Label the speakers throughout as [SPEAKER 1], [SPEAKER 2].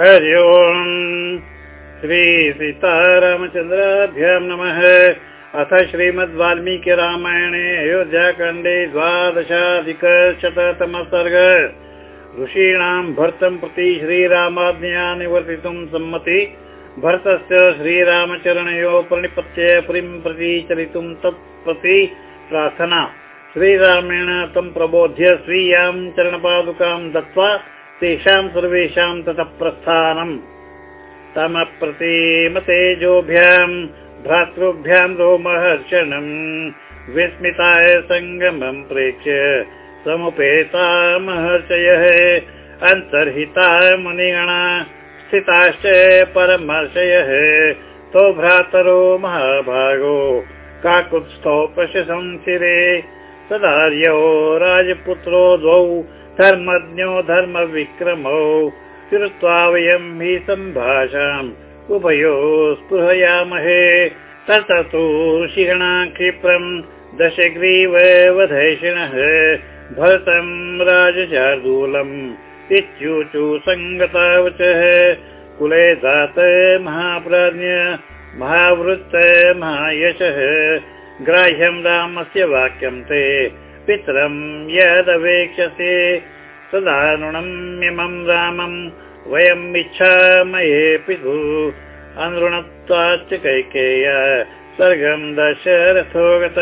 [SPEAKER 1] हरि ओम्। श्रीसीतारामचन्द्राभ्यां नमः। अथ श्रीमद् वाल्मीकि रामायणे अयोध्याखण्डे द्वादशाधिकशततम सर्ग। ऋषीणां भर्तं प्रति श्रीरामाज्ञया निवर्तितुं सम्मति। भरतस्य श्रीरामचरणयो प्रणिपत्य पुरीं प्रति चलितुं तत्प्रति प्रार्थना। श्रीरामेण तं प्रबोध्य स्वीयां चरणपादुकां दत्त्वा तेषां सर्वेषां ततः प्रस्थानम् तमप्रतिमतेजोभ्यां भ्रातृभ्यां रोमहर्षणम् विस्मिताय सङ्गमं प्रेक्ष्य समुपेता महर्षयः अन्तर्हिताय मुनिगणा स्थिताश्च परमर्षयः तौ भ्रातरो महाभागो काकुत्स्थौ प्रशंसिरे सदार्यौ राजपुत्रो द्वौ धर्मज्ञो धर्मविक्रमौ श्रुत्वा वयं हि सम्भाषाम् उभयो स्पृहयामहे। तततो शिगणा क्षिप्रम् दशग्रीववधैषिणः भरतं राजशार्दूलम् इत्युचु सङ्गतावचः। कुले दात महाप्राज्ञ महावृत्त महायशः। ग्राह्यं रामस्य वाक्यं ते पितरं यदवेक्षसे नृणम् रामम् वयम् इच्छामये पितु। अनृणत्वाच्च कैकेय स्वर्गम् दशरथो गत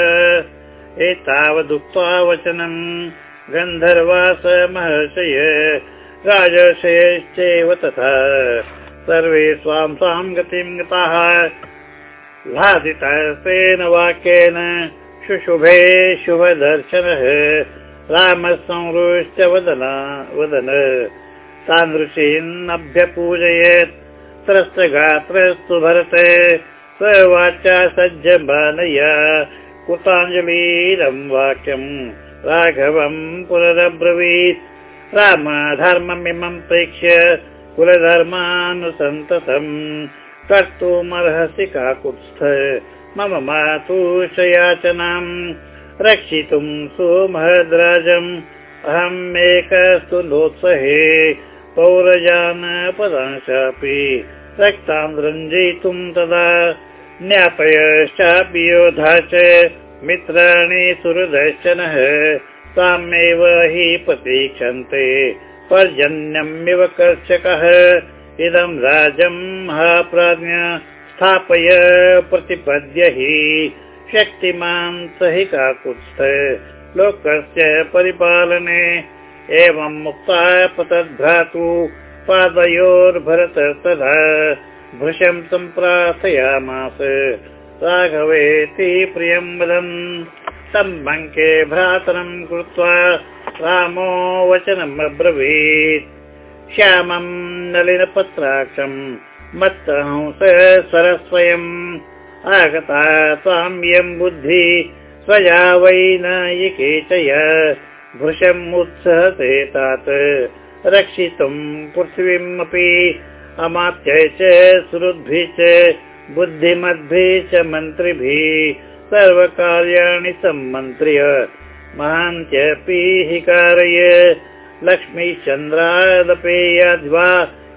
[SPEAKER 1] एतावदुक्त्वा वचनम् गन्धर्वास महर्षय राजर्षयश्चैव तथा। सर्वे स्वां स्वां गतिं गताः। लादितस्तेन वाक्येन शुशुभे शुभदर्शनः। रामसंरुश्च वदन वदन। तादृशीन्नभ्यपूजयेत् त्रस्तगात्रस्तु भरते। स वाचा सज्जमानया। कृताञ्जलीरं वाक्यम् राघवम् पुनरब्रवीत्। राम धर्ममिमं प्रेक्ष्य कुलधर्मानुसन्ततम्। कर्तुमर्हसि काकुत्स्थ मम मातुश्च याचनाम् रक्षितुं सुमहद्राजम्। अहम् एकस्तु लोत्सहे पौरजानपदांशापि। रक्तान् रञ्जयितुं तदा ज्ञापयश्चापि योधा च मित्राणि सुहृदश्चनः तामेव हि प्रतीक्षन्ते पर्जन्यमिव कर्षकः। इदं राजं महाप्राज्ञ स्थापय प्रतिपद्य हि शक्तिमान् स हि काकुत्स्थ लोकस्य परिपालने एवं मुक्ता पतद्भ्रातु पादयोर्भरत तदा भृशं सम्प्रार्थयामास। राघवेति प्रियं वदन् सम्बङ्के भ्रातरं कृत्वा रामो वचनम् अब्रवीत्। श्यामं नलिनपत्राक्षम् मत्तहंस सरस्वयम् आगता त्वां बुद्धि स्वया वै नायिके च भृशम् उत्सहते तात। रक्षितुं पृथिवीमपि अमात्यै च बुद्धिमद्भिः च मन्त्रिभिः सर्वकार्याणि सम्मन्त्र्य। महान्त्यपि हि कारय लक्ष्मीचन्द्रादपेयाद्वा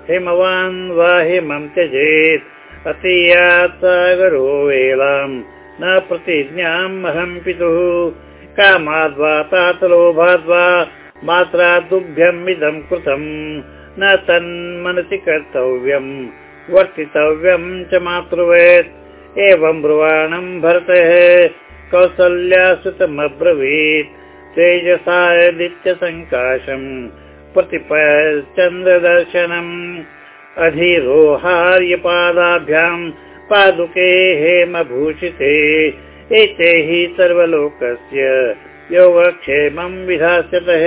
[SPEAKER 1] हिमवान् वा हिमं त्यजेत्। अतीयात् सागरो वेलाम् न प्रतिज्ञाम् अहम् पितुः। कामाद्वा तातलोभाद्वा मात्रा तुभ्यम् इदम् कृतम्। न तन्मनसि कर्तव्यम् वर्तितव्यम् च मातृवेत्। एवम् ब्रुवाणम् भरतः कौसल्यासुतमब्रवीत् तेजसादित्यसङ्काशम् प्रतिपचन्द्रदर्शनम् अधिरोहार्यपादाभ्याम् पादुके हेमभूषिते एते हि सर्वलोकस्य योगक्षेमम् विधास्यतः।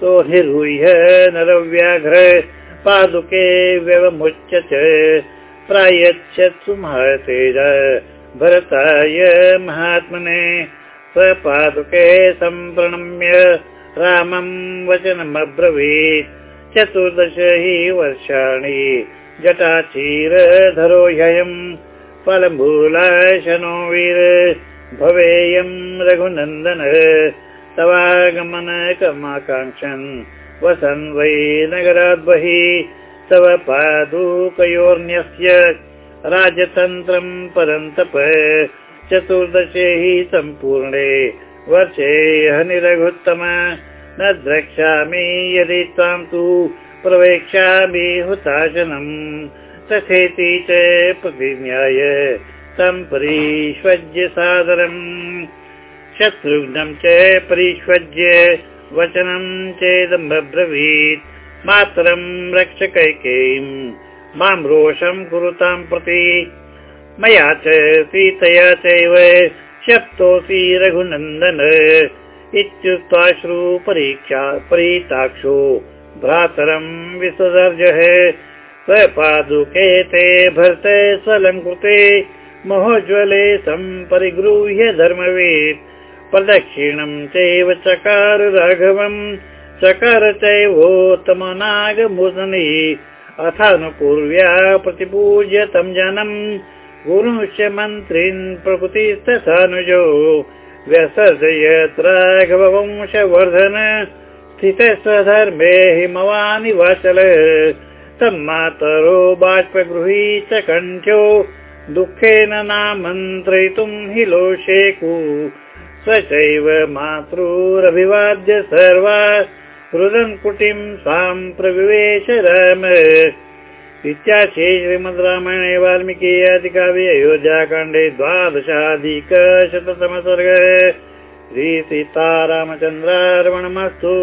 [SPEAKER 1] सोऽधिरुह्य नरव्याघ्र पादुके व्यवमुच्यते। प्रायच्छत्सु महतेज भरताय महात्मने स्वपादुके सम्प्रणम्य रामम् वचनमब्रवीत्। चतुर्दश हि वर्षाणि। जटाचीरधरो ह्ययम् फलमूलाशनो वीर। भवेयम् रघुनन्दन। तवागमनकमाकाङ्क्षन् वसन् वै नगराद् बहिः। तव पादुकयोर्न्यस्य। राजतन्त्रम् परन्तप। चतुर्दशे हि सम्पूर्णे वर्षे हनिरघुत्तम न द्रक्ष्यामि यदि त्वां तु प्रवेक्ष्यामि हुताशनम् तथेति च प्रतिज्ञाय तं परिष्वज्य सादरम्। शत्रुघ्नं च परिष्वज्य वचनं चेदम्ब्रवीत् मातरं रक्षकैकेयीम् मां रोषं कुरुतां प्रति। मया च सीतया चैव शप्तोऽसि रघुनन्दन। इत्युक्त्वाश्रु परीक्षा परीताक्षो भ्रातरं विसदर्जः स्वपादुके ते भरत स्वलङ्कृते महोज्वले सम्परिगृह्य धर्मवेत्। प्रदक्षिणं चैव चकार राघवम् चकार चैवोत्तमनागमोदने अथानुपूर्व्या प्रतिपूज्य तं जनम् गुरुश्च मन्त्रीन् प्रकृतिस्तथानुजो व्यसर्जयत् राघवंशवर्धन स्थितः स्वधर्मे हिमवानिवाचल तं मातरो बाष्पगृही च कण्ठ्यो दुःखेन नामन्त्रयितुं हि लोशेकु। स चैव मातृरभिवाद्य सर्वा रुदन् कुटिं सां प्रविवेश राम इत्याशे श्रीमद् रामायणे वाल्मीकि आदिकाव्ये अयोध्याकाण्डे द्वादशाधिकशततमसर्ग श्रीसीतारामचन्द्रार्पणमस्तु